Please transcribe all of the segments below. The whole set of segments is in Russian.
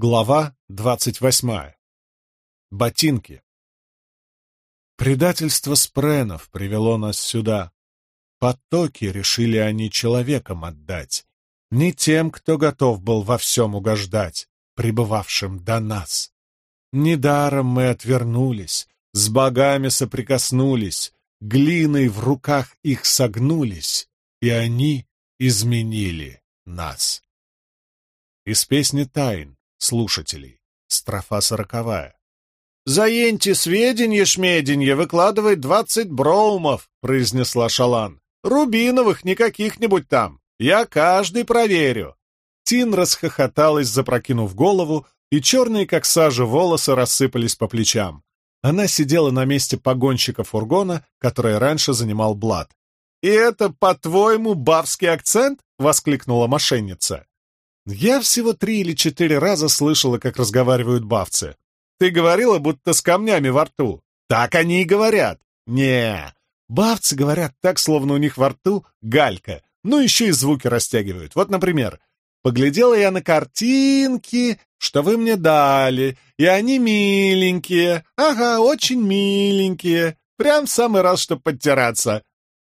Глава двадцать восьмая. Ботинки. Предательство спренов привело нас сюда. Потоки решили они человеком отдать, не тем, кто готов был во всем угождать, пребывавшим до нас. Недаром мы отвернулись, с богами соприкоснулись, глиной в руках их согнулись, и они изменили нас. Из песни «Тайн» слушателей. Строфа сороковая. «Заеньте сведенье, шмеденье, выкладывает двадцать броумов», — произнесла Шалан. «Рубиновых, не каких-нибудь там. Я каждый проверю». Тин расхохоталась, запрокинув голову, и черные, как сажа, волосы рассыпались по плечам. Она сидела на месте погонщика фургона, который раньше занимал Блад. «И это, по-твоему, бавский акцент?» — воскликнула мошенница. Я всего три или четыре раза слышала, как разговаривают бавцы. Ты говорила, будто с камнями во рту. Так они и говорят. Не, бавцы говорят так, словно у них во рту галька. Ну, еще и звуки растягивают. Вот, например, «Поглядела я на картинки, что вы мне дали, и они миленькие. Ага, очень миленькие. Прям в самый раз, чтобы подтираться».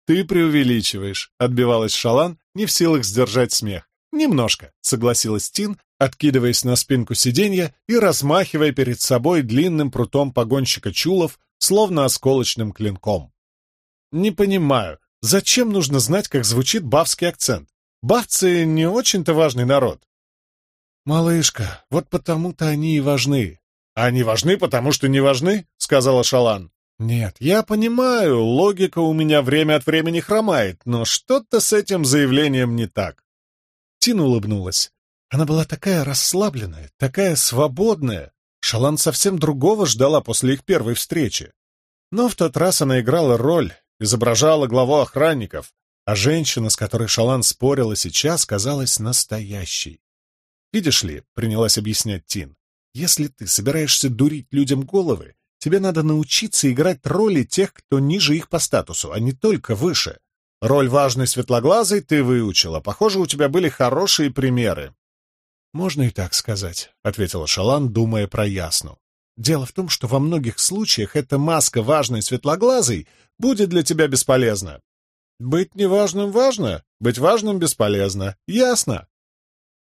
«Ты преувеличиваешь», — отбивалась Шалан, не в силах сдержать смех. «Немножко», — согласилась Тин, откидываясь на спинку сиденья и размахивая перед собой длинным прутом погонщика чулов, словно осколочным клинком. «Не понимаю, зачем нужно знать, как звучит бавский акцент? Бавцы не очень-то важный народ». «Малышка, вот потому-то они и важны». «Они важны, потому что не важны?» — сказала Шалан. «Нет, я понимаю, логика у меня время от времени хромает, но что-то с этим заявлением не так. Тина улыбнулась. Она была такая расслабленная, такая свободная. Шалан совсем другого ждала после их первой встречи. Но в тот раз она играла роль, изображала главу охранников, а женщина, с которой Шалан спорила сейчас, казалась настоящей. «Видишь ли», — принялась объяснять Тин, «если ты собираешься дурить людям головы, тебе надо научиться играть роли тех, кто ниже их по статусу, а не только выше. Роль важной светлоглазой ты выучила. Похоже, у тебя были хорошие примеры. «Можно и так сказать», — ответила Шалан, думая про Ясну. «Дело в том, что во многих случаях эта маска важной светлоглазой будет для тебя бесполезна. Быть неважным важно, быть важным бесполезно. Ясно?»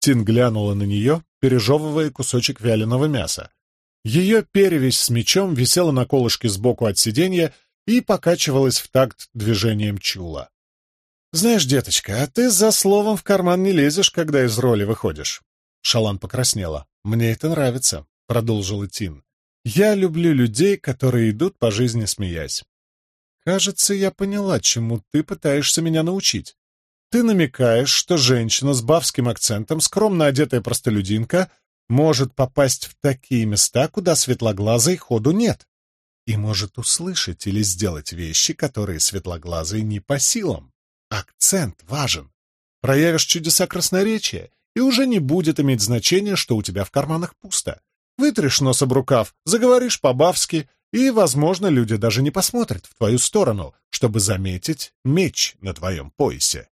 Тин глянула на нее, пережевывая кусочек вяленого мяса. Ее перевесь с мечом висела на колышке сбоку от сиденья и покачивалась в такт движением чула. «Знаешь, деточка, а ты за словом в карман не лезешь, когда из роли выходишь». Шалан покраснела. «Мне это нравится», — продолжила Тин. «Я люблю людей, которые идут по жизни смеясь. Кажется, я поняла, чему ты пытаешься меня научить. Ты намекаешь, что женщина с бавским акцентом, скромно одетая простолюдинка, может попасть в такие места, куда светлоглазой ходу нет, и может услышать или сделать вещи, которые светлоглазой не по силам. Акцент важен. Проявишь чудеса красноречия, и уже не будет иметь значения, что у тебя в карманах пусто. Вытрешь нос об рукав, заговоришь по-бавски, и, возможно, люди даже не посмотрят в твою сторону, чтобы заметить меч на твоем поясе.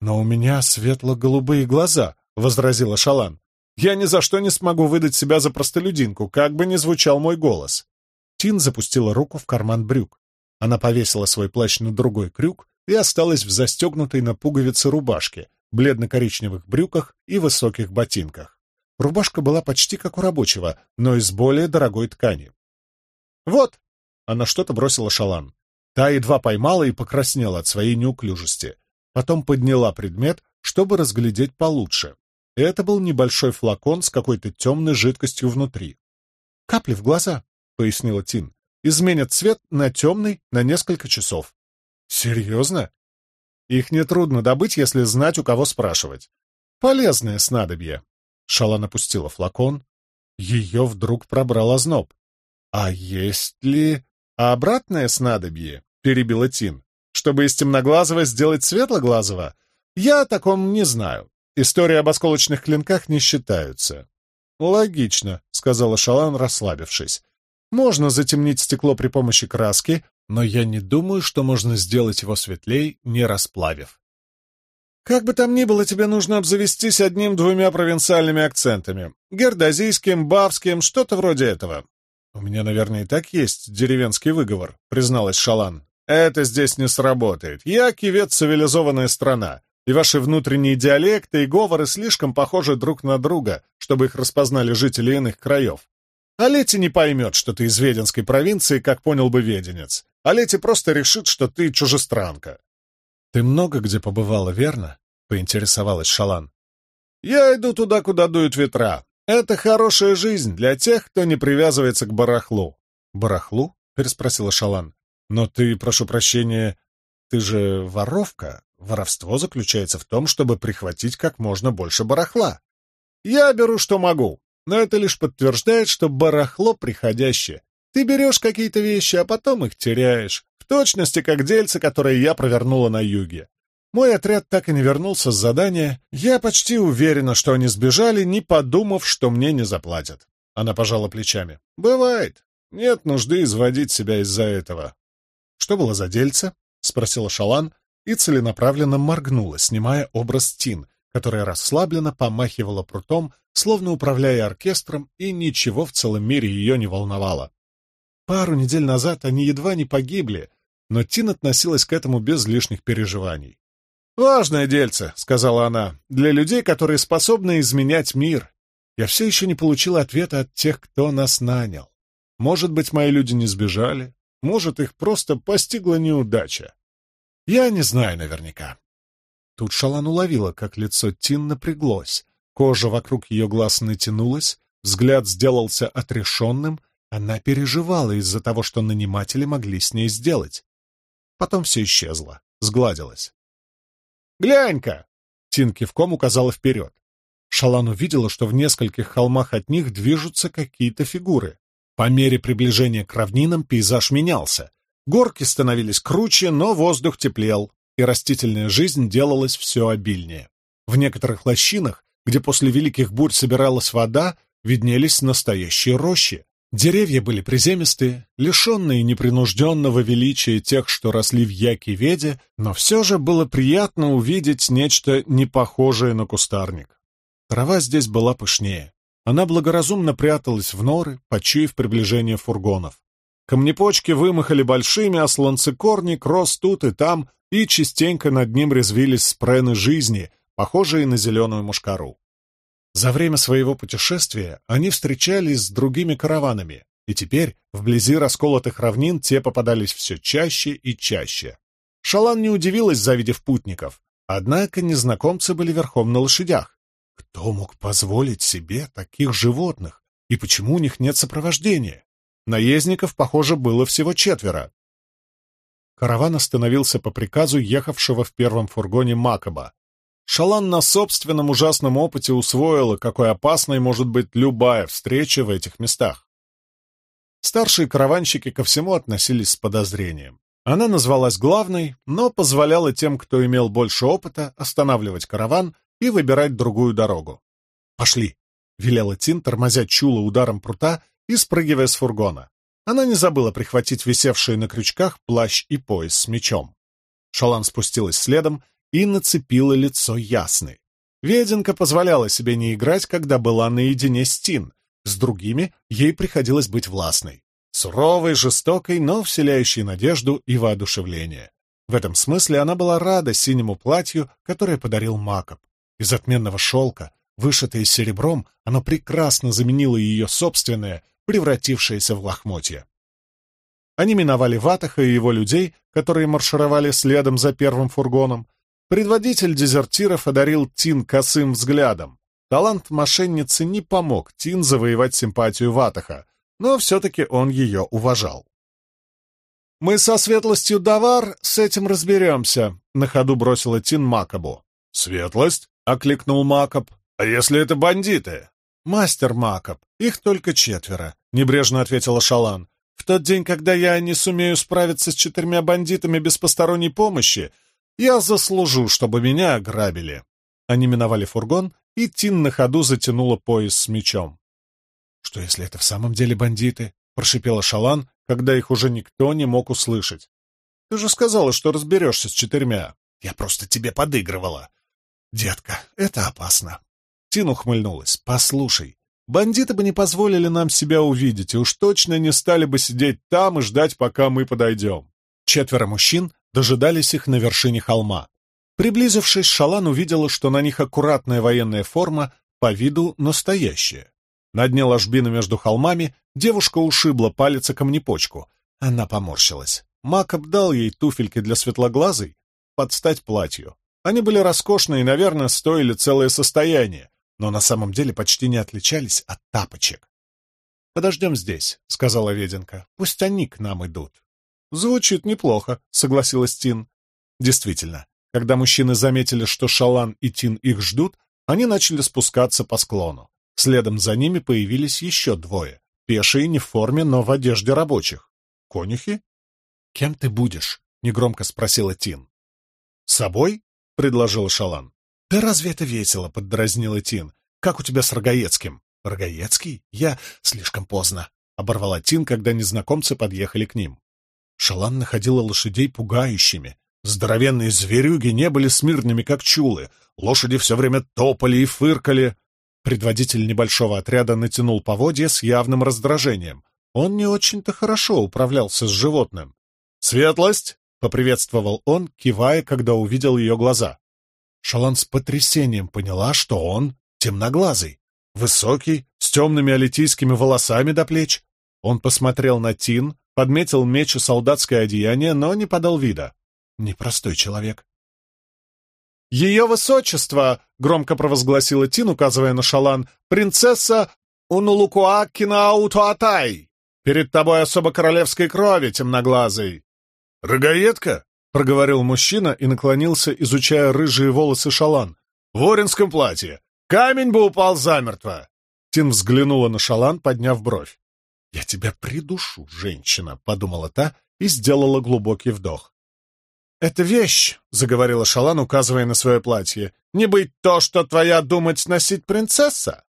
«Но у меня светло-голубые глаза», — возразила Шалан. «Я ни за что не смогу выдать себя за простолюдинку, как бы ни звучал мой голос». Тин запустила руку в карман брюк. Она повесила свой плащ на другой крюк и осталась в застегнутой на пуговице рубашке, бледно-коричневых брюках и высоких ботинках. Рубашка была почти как у рабочего, но из более дорогой ткани. «Вот!» — она что-то бросила шалан. Та едва поймала и покраснела от своей неуклюжести. Потом подняла предмет, чтобы разглядеть получше. Это был небольшой флакон с какой-то темной жидкостью внутри. «Капли в глаза», — пояснила Тин. «Изменят цвет на темный на несколько часов. Серьезно? Их нетрудно добыть, если знать, у кого спрашивать. Полезное снадобье. Шалан опустила флакон. Ее вдруг пробрал озноб. А есть ли обратное снадобье? Перебила Тин. Чтобы из темноглазого сделать светлоглазого? Я о таком не знаю. Истории об осколочных клинках не считаются. Логично, сказала Шалан, расслабившись. Можно затемнить стекло при помощи краски, но я не думаю, что можно сделать его светлей, не расплавив. Как бы там ни было, тебе нужно обзавестись одним-двумя провинциальными акцентами. Гердозийским, бавским, что-то вроде этого. У меня, наверное, и так есть деревенский выговор, призналась Шалан. Это здесь не сработает. Я кивет цивилизованная страна, и ваши внутренние диалекты и говоры слишком похожи друг на друга, чтобы их распознали жители иных краев. А Лети не поймет, что ты из Веденской провинции, как понял бы веденец. А Лети просто решит, что ты чужестранка. «Ты много где побывала, верно?» — поинтересовалась Шалан. «Я иду туда, куда дуют ветра. Это хорошая жизнь для тех, кто не привязывается к барахлу». «Барахлу?» — переспросила Шалан. «Но ты, прошу прощения, ты же воровка. Воровство заключается в том, чтобы прихватить как можно больше барахла. Я беру, что могу, но это лишь подтверждает, что барахло приходящее. Ты берешь какие-то вещи, а потом их теряешь. В точности, как дельце, которое я провернула на юге. Мой отряд так и не вернулся с задания. Я почти уверена, что они сбежали, не подумав, что мне не заплатят. Она пожала плечами. «Бывает. Нет нужды изводить себя из-за этого». «Что было за дельце?» — спросила Шалан и целенаправленно моргнула, снимая образ Тин, которая расслабленно помахивала прутом, словно управляя оркестром, и ничего в целом мире ее не волновало. Пару недель назад они едва не погибли, но Тин относилась к этому без лишних переживаний. «Важное дельце», — сказала она, — «для людей, которые способны изменять мир. Я все еще не получила ответа от тех, кто нас нанял. Может быть, мои люди не сбежали, может, их просто постигла неудача. Я не знаю наверняка». Тут Шалан уловила, как лицо Тин напряглось, кожа вокруг ее глаз натянулась, взгляд сделался отрешенным — она переживала из-за того, что наниматели могли с ней сделать. Потом все исчезло, сгладилось. «Глянь-ка!» — Тин кивком указала вперед. Шалан увидела, что в нескольких холмах от них движутся какие-то фигуры. По мере приближения к равнинам пейзаж менялся. Горки становились круче, но воздух теплел, и растительная жизнь делалась все обильнее. В некоторых лощинах, где после великих бурь собиралась вода, виднелись настоящие рощи, Деревья были приземистые, лишенные непринужденного величия тех, что росли в Яки-Веде, но все же было приятно увидеть нечто непохожее на кустарник. Трава здесь была пышнее. Она благоразумно пряталась в норы, почуяв приближение фургонов. Камнепочки вымахали большими, а слонцекорник рос тут и там, и частенько над ним резвились спрены жизни, похожие на зеленую мушкару. За время своего путешествия они встречались с другими караванами, и теперь вблизи расколотых равнин те попадались все чаще и чаще. Шалан не удивилась, завидев путников, однако незнакомцы были верхом на лошадях. Кто мог позволить себе таких животных, и почему у них нет сопровождения? Наездников, похоже, было всего четверо. Караван остановился по приказу ехавшего в первом фургоне Макаба, Шалан на собственном ужасном опыте усвоила, какой опасной может быть любая встреча в этих местах. Старшие караванщики ко всему относились с подозрением. Она назвалась главной, но позволяла тем, кто имел больше опыта, останавливать караван и выбирать другую дорогу. «Пошли!» — велела Тин, тормозя чула ударом прута и спрыгивая с фургона. Она не забыла прихватить висевшие на крючках плащ и пояс с мечом. Шалан спустилась следом и нацепила лицо ясной. Веденка позволяла себе не играть, когда была наедине с Тин. С другими ей приходилось быть властной. Суровой, жестокой, но вселяющей надежду и воодушевление. В этом смысле она была рада синему платью, которое подарил Макоп. Из отменного шелка, вышитое серебром, оно прекрасно заменило ее собственное, превратившееся в лохмотье. Они миновали Ватаха и его людей, которые маршировали следом за первым фургоном, Предводитель дезертиров одарил Тин косым взглядом. Талант мошенницы не помог Тин завоевать симпатию Ватаха, но все-таки он ее уважал. «Мы со светлостью Давар с этим разберемся», — на ходу бросила Тин Макабу. «Светлость?» — окликнул Макаб. «А если это бандиты?» «Мастер Макаб, их только четверо», — небрежно ответила Шалан. «В тот день, когда я не сумею справиться с четырьмя бандитами без посторонней помощи, я заслужу, чтобы меня ограбили. Они миновали фургон, и Тин на ходу затянула пояс с мечом. «Что, если это в самом деле бандиты?» — прошипела Шалан, когда их уже никто не мог услышать. «Ты же сказала, что разберешься с четырьмя. Я просто тебе подыгрывала. «Детка, это опасно». Тин ухмыльнулась. «Послушай, бандиты бы не позволили нам себя увидеть, и уж точно не стали бы сидеть там и ждать, пока мы подойдем». Четверо мужчин дожидались их на вершине холма. Приблизившись, Шалан увидела, что на них аккуратная военная форма, по виду настоящая. На дне ложбины между холмами девушка ушибла палец о камнепочку. Она поморщилась. Мак обдал ей туфельки для светлоглазой под стать платью. Они были роскошные и, наверное, стоили целое состояние, но на самом деле почти не отличались от тапочек. «Подождем здесь», — сказала Веденка. «Пусть они к нам идут». «Звучит неплохо», — согласилась Тин. Действительно, когда мужчины заметили, что Шалан и Тин их ждут, они начали спускаться по склону. Следом за ними появились еще двое. Пешие не в форме, но в одежде рабочих. «Конюхи?» «Кем ты будешь?» — негромко спросила Тин. «Собой?» — предложил Шалан. «Да разве это весело?» — поддразнила Тин. «Как у тебя с Рогаецким?» «Рогаецкий? Я слишком поздно», — оборвала Тин, когда незнакомцы подъехали к ним. Шалан находила лошадей пугающими. Здоровенные зверюги не были смирными, как чулы. Лошади все время топали и фыркали. Предводитель небольшого отряда натянул поводья с явным раздражением. Он не очень-то хорошо управлялся с животным. «Светлость!» — поприветствовал он, кивая, когда увидел ее глаза. Шалан с потрясением поняла, что он темноглазый, высокий, с темными алитийскими волосами до плеч. Он посмотрел на Тин, подметил меч и солдатское одеяние, но не подал вида. Непростой человек. «Ее высочество!» — громко провозгласила Тин, указывая на Шалан. «Принцесса Унулукуа Кинаутуатай! Перед тобой особо королевской крови, темноглазый!» «Рогаедка?» — проговорил мужчина и наклонился, изучая рыжие волосы Шалан. «В оренском платье! Камень бы упал замертво!» Тин взглянула на Шалан, подняв бровь. «Я тебя придушу, женщина!» — подумала та и сделала глубокий вдох. «Это вещь», — заговорила Шалан, указывая на свое платье. «Не быть то, что твоя думать носить принцесса.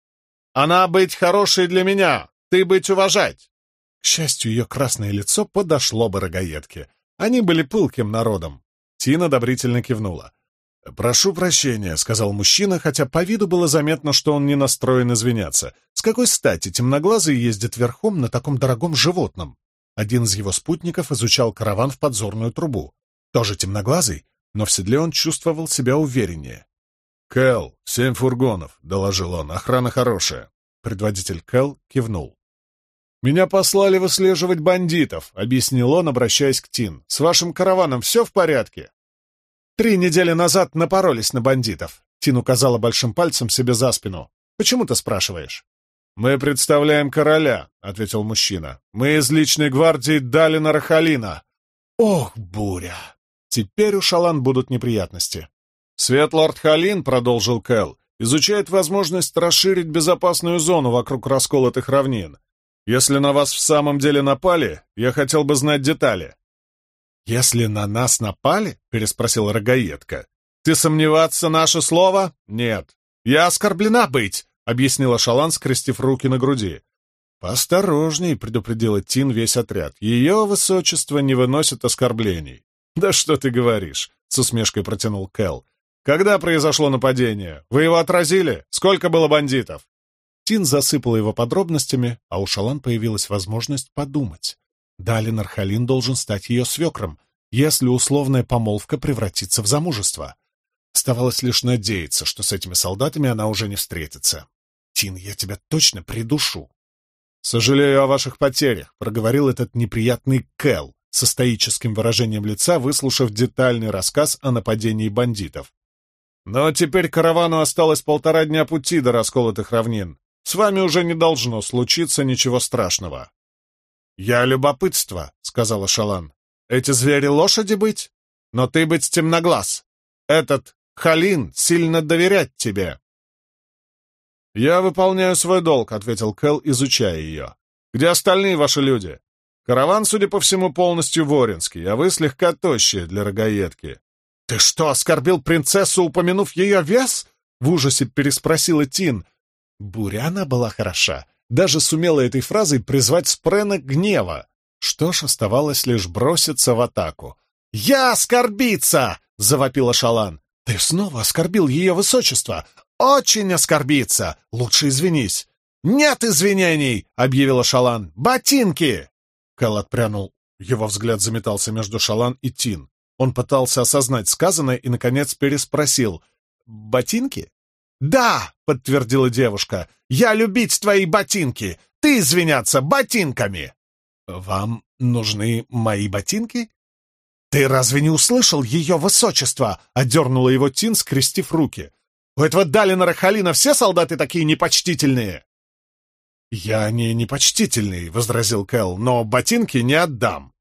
Она быть хорошей для меня, ты быть уважать». К счастью, ее красное лицо подошло бы рогаедке. Они были пылким народом. Тина одобрительно кивнула. «Прошу прощения», — сказал мужчина, хотя по виду было заметно, что он не настроен извиняться. «С какой стати темноглазый ездит верхом на таком дорогом животном?» Один из его спутников изучал караван в подзорную трубу. Тоже темноглазый, но в седле он чувствовал себя увереннее. «Кэл, семь фургонов», — доложил он, — «охрана хорошая». Предводитель Кэл кивнул. «Меня послали выслеживать бандитов», — объяснил он, обращаясь к Тин. «С вашим караваном все в порядке?» «Три недели назад напоролись на бандитов», — Тин указала большим пальцем себе за спину. «Почему ты спрашиваешь?» «Мы представляем короля», — ответил мужчина. «Мы из личной гвардии Далина Рахалина». «Ох, буря!» Теперь у Шалан будут неприятности. Светлорд Халин, — продолжил Кэл, — изучает возможность расширить безопасную зону вокруг расколотых равнин. Если на вас в самом деле напали, я хотел бы знать детали. «Если на нас напали?» — переспросил Рогаедка. «Ты сомневаться наше слово?» «Нет». «Я оскорблена быть», — объяснила Шалан, скрестив руки на груди. «Поосторожней», — предупредила Тин весь отряд. «Ее высочество не выносит оскорблений». «Да что ты говоришь?» — с усмешкой протянул Кэл. «Когда произошло нападение? Вы его отразили? Сколько было бандитов?» Тин засыпала его подробностями, а у Шалан появилась возможность подумать. Далин Архалин должен стать ее свекром, если условная помолвка превратится в замужество. Оставалось лишь надеяться, что с этими солдатами она уже не встретится. «Тин, я тебя точно придушу!» «Сожалею о ваших потерях», — проговорил этот неприятный Кэл, со стоическим выражением лица, выслушав детальный рассказ о нападении бандитов. «Но теперь каравану осталось полтора дня пути до расколотых равнин. С вами уже не должно случиться ничего страшного». «Я любопытство», — сказала Шалан. «Эти звери лошади быть? Но ты быть темноглаз. Этот Халин сильно доверять тебе». «Я выполняю свой долг», — ответил Кэл, изучая ее. «Где остальные ваши люди? Караван, судя по всему, полностью воринский, а вы слегка тощие для рогаедки. «Ты что, оскорбил принцессу, упомянув ее вес?» — в ужасе переспросила Тин. Буряна была хороша, даже сумела этой фразой призвать Спрена гнева. Что ж, оставалось лишь броситься в атаку. «Я оскорбиться!» — завопила Шалан. Ты снова оскорбил ее высочество. Очень оскорбиться. Лучше извинись. «Нет извинений!» — объявила Шалан. «Ботинки!» Кэл отпрянул. Его взгляд заметался между Шалан и Тин. Он пытался осознать сказанное и, наконец, переспросил. «Ботинки?» «Да!» — подтвердила девушка. «Я любить твои ботинки! Ты извиняться ботинками!» «Вам нужны мои ботинки?» «Ты разве не услышал ее высочество?» — отдернула его Тин, скрестив руки. «У этого Далина Рахалина все солдаты такие непочтительные?» «Я не непочтительный», — возразил Кэл, — «но ботинки не отдам».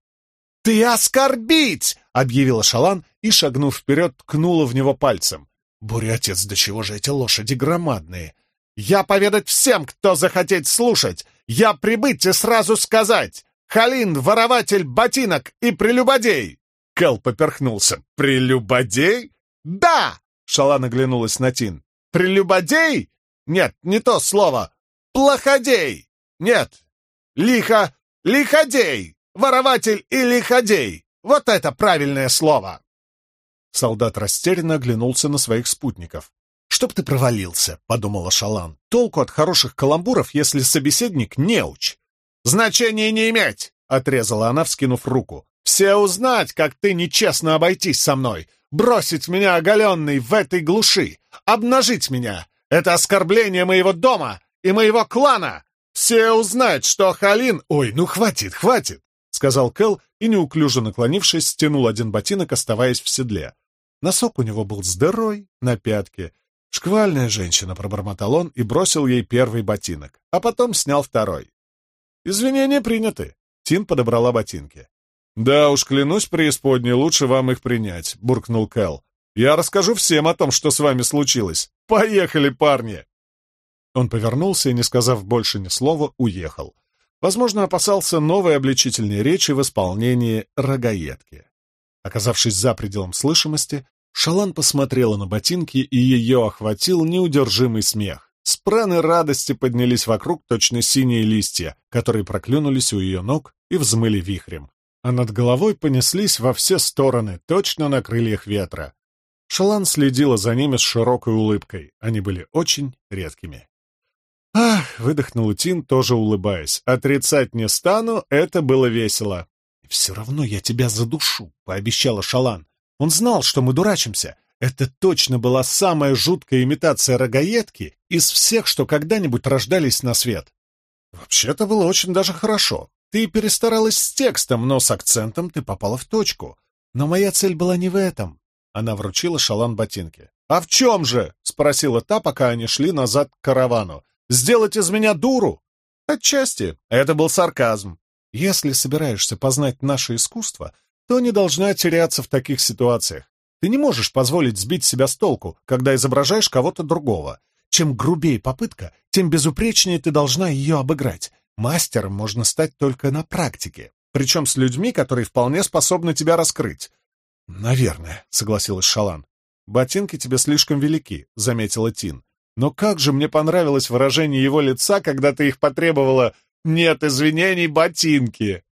«Ты оскорбить!» — объявила Шалан и, шагнув вперед, ткнула в него пальцем. «Буря, отец, до чего же эти лошади громадные! Я поведать всем, кто захотеть слушать! Я прибыть и сразу сказать! Халин — ворователь ботинок и прелюбодей!» Кэл поперхнулся. «Прелюбодей?» «Да!» — Шалан оглянулась на Тин. «Прелюбодей? Нет, не то слово. Плоходей! Нет! Лихо! Лиходей! Ворователь и лиходей! Вот это правильное слово!» Солдат растерянно оглянулся на своих спутников. «Чтоб ты провалился», — подумала Шалан. «Толку от хороших каламбуров, если собеседник неуч». «Значения не иметь!» — отрезала она, вскинув руку. «Все узнать, как ты нечестно обойтись со мной, бросить меня оголенный в этой глуши, обнажить меня. Это оскорбление моего дома и моего клана! Все узнают, что Халин...» «Ой, ну хватит, хватит!» — сказал Кэл и, неуклюже наклонившись, стянул один ботинок, оставаясь в седле. Носок у него был здоровый, на пятке. «Шквальная женщина», — пробормотал он и бросил ей первый ботинок, а потом снял второй. «Извинения приняты». Тин подобрала ботинки. «Да уж, клянусь преисподней, лучше вам их принять», — буркнул Кэл. «Я расскажу всем о том, что с вами случилось. Поехали, парни!» Он повернулся и, не сказав больше ни слова, уехал. Возможно, опасался новой обличительной речи в исполнении рогаедки. Оказавшись за пределом слышимости, Шалан посмотрела на ботинки, и ее охватил неудержимый смех. Спрены радости поднялись вокруг точно синие листья, которые проклюнулись у ее ног и взмыли вихрем. А над головой понеслись во все стороны, точно на крыльях ветра. Шалан следила за ними с широкой улыбкой. Они были очень редкими. «Ах!» — выдохнул Тин, тоже улыбаясь. «Отрицать не стану, это было весело». «Все равно я тебя задушу», — пообещала Шалан. Он знал, что мы дурачимся. Это точно была самая жуткая имитация рогаедки из всех, что когда-нибудь рождались на свет. Вообще-то было очень даже хорошо. Ты перестаралась с текстом, но с акцентом ты попала в точку. Но моя цель была не в этом. Она вручила Шалан ботинки. «А в чем же?» — спросила та, пока они шли назад к каравану. Сделать из меня дуру? Отчасти. Это был сарказм. Если собираешься познать наше искусство, то не должна теряться в таких ситуациях. Ты не можешь позволить сбить себя с толку, когда изображаешь кого-то другого. Чем грубее попытка, тем безупречнее ты должна ее обыграть. Мастером можно стать только на практике, причем с людьми, которые вполне способны тебя раскрыть. «Наверное», — согласилась Шалан. «Ботинки тебе слишком велики», — заметила Тин. Но как же мне понравилось выражение его лица, когда ты их потребовала «Нет извинений, ботинки!»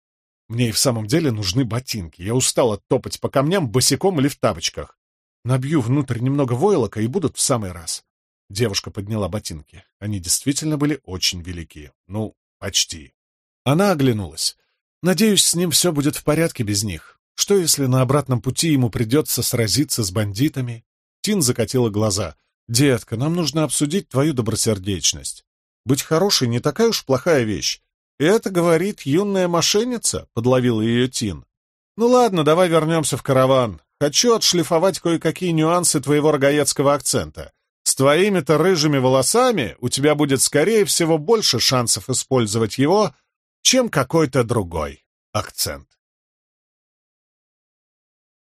Мне и в самом деле нужны ботинки. Я устала топать по камням босиком или в тапочках. Набью внутрь немного войлока и будут в самый раз. Девушка подняла ботинки. Они действительно были очень велики. Ну, почти. Она оглянулась. Надеюсь, с ним все будет в порядке без них. Что, если на обратном пути ему придется сразиться с бандитами? Тин закатила глаза — «Детка, нам нужно обсудить твою добросердечность. Быть хорошей не такая уж плохая вещь. И это говорит юная мошенница», — подловил ее Тин. «Ну ладно, давай вернемся в караван. Хочу отшлифовать кое-какие нюансы твоего рогаецкого акцента. С твоими-то рыжими волосами у тебя будет, скорее всего, больше шансов использовать его, чем какой-то другой акцент».